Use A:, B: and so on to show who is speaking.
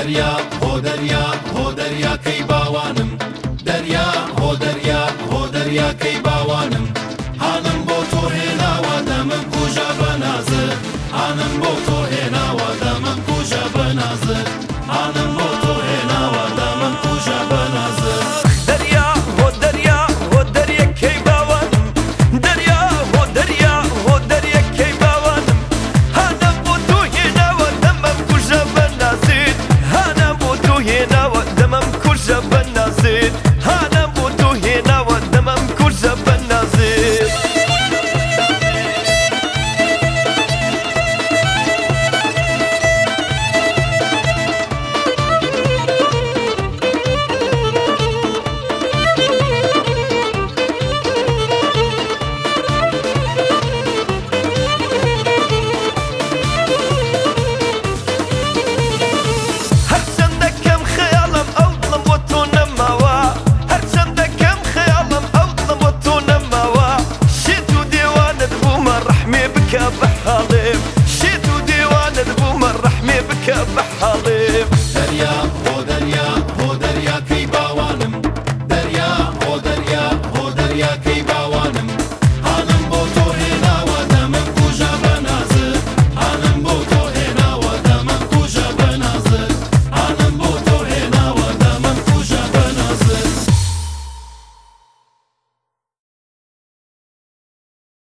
A: دەریا هۆ دەریا هۆ دەریاکەی باوانم دەریا هۆ دەریا هۆ دەریاکەی باوانم هاانم بۆ تۆ هێناوە دەمە کوژە بەنازە هاانم بۆ تۆ هێناوە دەمە کوژە بەنازە.
B: جبنا زيت